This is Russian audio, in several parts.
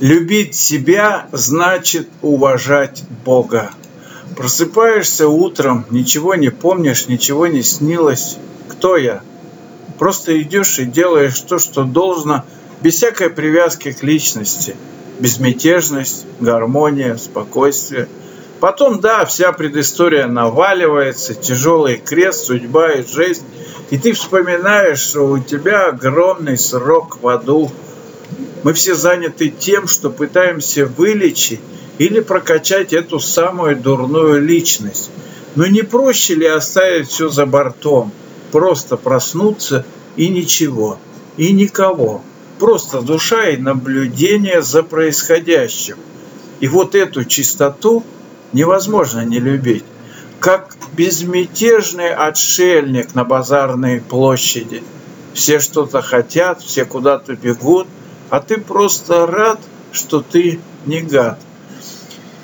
Любить себя значит уважать Бога. Просыпаешься утром, ничего не помнишь, ничего не снилось. Кто я? Просто идешь и делаешь то, что должно, без всякой привязки к личности. Безмятежность, гармония, спокойствие. Потом, да, вся предыстория наваливается, тяжелый крест, судьба и жизнь. И ты вспоминаешь, что у тебя огромный срок в аду. Мы все заняты тем, что пытаемся вылечить или прокачать эту самую дурную личность. Но не проще ли оставить все за бортом? Просто проснуться и ничего, и никого. Просто душа и наблюдение за происходящим. И вот эту чистоту невозможно не любить. Как безмятежный отшельник на базарной площади. Все что-то хотят, все куда-то бегут, а ты просто рад, что ты не гад.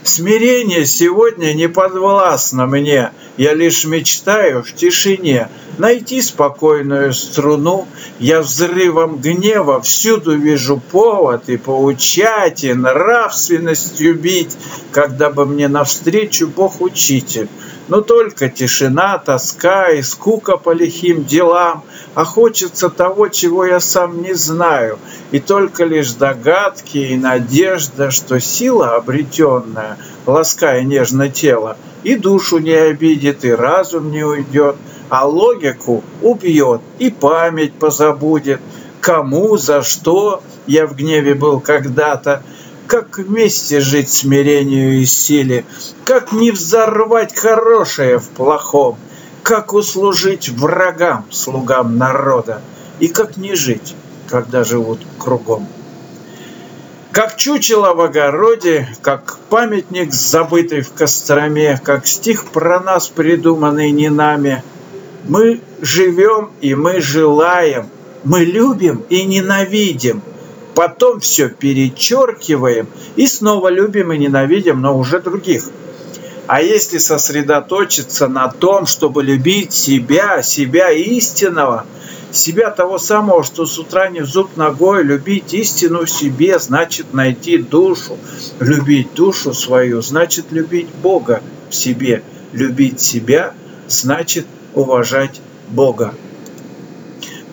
Смирение сегодня не подвластно мне, я лишь мечтаю в тишине найти спокойную струну. Я взрывом гнева всюду вижу повод и поучать, и нравственностью бить, когда бы мне навстречу Бог-учитель. Но только тишина, тоска и скука по лихим делам, а хочется того, чего я сам не знаю, и только лишь догадки и надежда, что сила обретенная, лаская нежно тело, и душу не обидит, и разум не уйдет, а логику убьет, и память позабудет, кому, за что я в гневе был когда-то, как вместе жить смирению и силе, как не взорвать хорошее в плохом, как услужить врагам, слугам народа, и как не жить, когда живут кругом. Как чучело в огороде, как памятник, забытый в Костроме, как стих про нас, придуманный не нами. Мы живем и мы желаем, мы любим и ненавидим – потом все перечеркиваем и снова любим и ненавидим, но уже других. А если сосредоточиться на том, чтобы любить себя, себя истинного, себя того самого, что с утра не в зуб ногой, любить истину в себе, значит найти душу. Любить душу свою, значит любить Бога в себе. Любить себя, значит уважать Бога.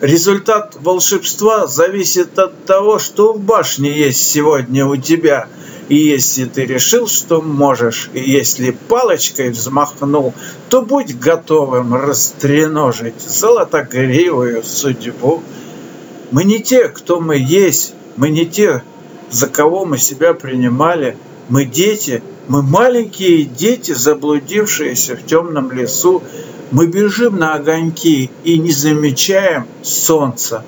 Результат волшебства зависит от того, что в башне есть сегодня у тебя. И если ты решил, что можешь, и если палочкой взмахнул, то будь готовым растреножить золотогривую судьбу. Мы не те, кто мы есть, мы не те, за кого мы себя принимали. Мы дети, мы маленькие дети, заблудившиеся в темном лесу, мы бежим на огоньки и не замечаем солнца.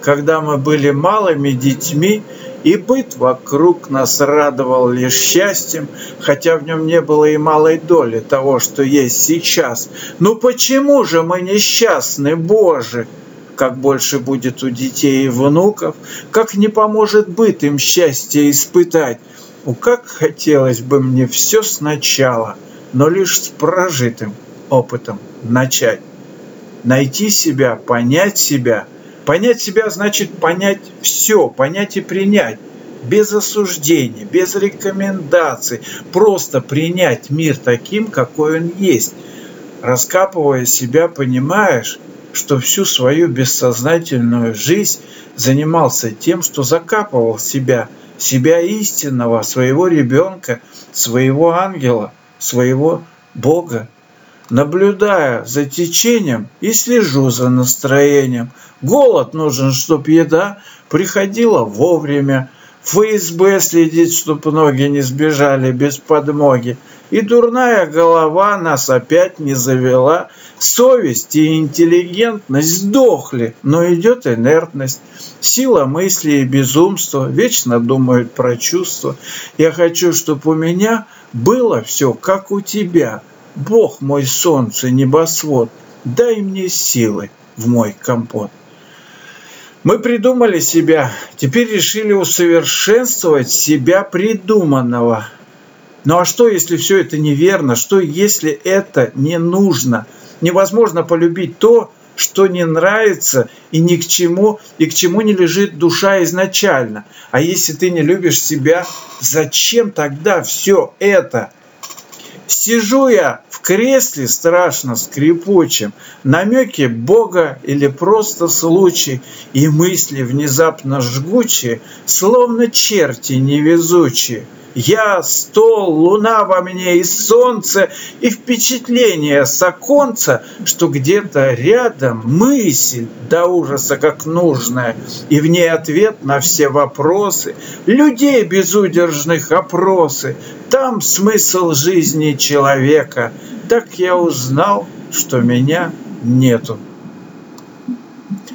Когда мы были малыми детьми, и быт вокруг нас радовал лишь счастьем, хотя в нем не было и малой доли того, что есть сейчас. Ну почему же мы несчастны, Боже? Как больше будет у детей и внуков, как не поможет быт им счастье испытать. У как хотелось бы мне все сначала, но лишь с прожитым опытом начать. Найти себя, понять себя. Понять себя значит понять все, понять и принять. Без осуждения, без рекомендаций. Просто принять мир таким, какой он есть. Раскапывая себя, понимаешь, что всю свою бессознательную жизнь занимался тем, что закапывал себя, себя истинного, своего ребенка, своего ангела, своего Бога наблюдая за течением и слежу за настроением. Голод нужен, чтоб еда приходила вовремя. ФСБ следит, чтоб ноги не сбежали без подмоги. И дурная голова нас опять не завела. Совесть и интеллигентность сдохли, но идет инертность. Сила мысли и безумства вечно думают про чувства. Я хочу, чтобы у меня было все, как у тебя – Бог мой солнце, небосвод, дай мне силы в мой компот. Мы придумали себя, теперь решили усовершенствовать себя придуманного. Ну а что, если все это неверно? Что, если это не нужно? Невозможно полюбить то, что не нравится и ни к чему, и к чему не лежит душа изначально. А если ты не любишь себя, зачем тогда все это? Сижу я в кресле страшно скрипучем, намеки Бога или просто случай, и мысли внезапно жгучие, словно черти невезучие – я, стол, луна во мне и солнце, и впечатление с что где-то рядом мысль до ужаса как нужная, и в ней ответ на все вопросы, людей безудержных опросы, там смысл жизни человека. Так я узнал, что меня нету.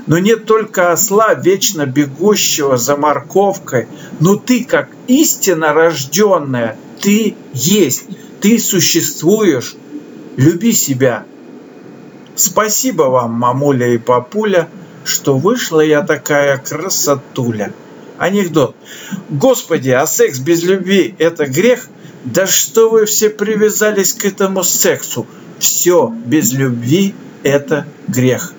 Но нет только осла, вечно бегущего за морковкой. Но ты, как истинно рожденная, ты есть, ты существуешь. Люби себя. Спасибо вам, мамуля и папуля, что вышла я такая красотуля. Анекдот. Господи, а секс без любви – это грех? Да что вы все привязались к этому сексу? Все без любви – это грех.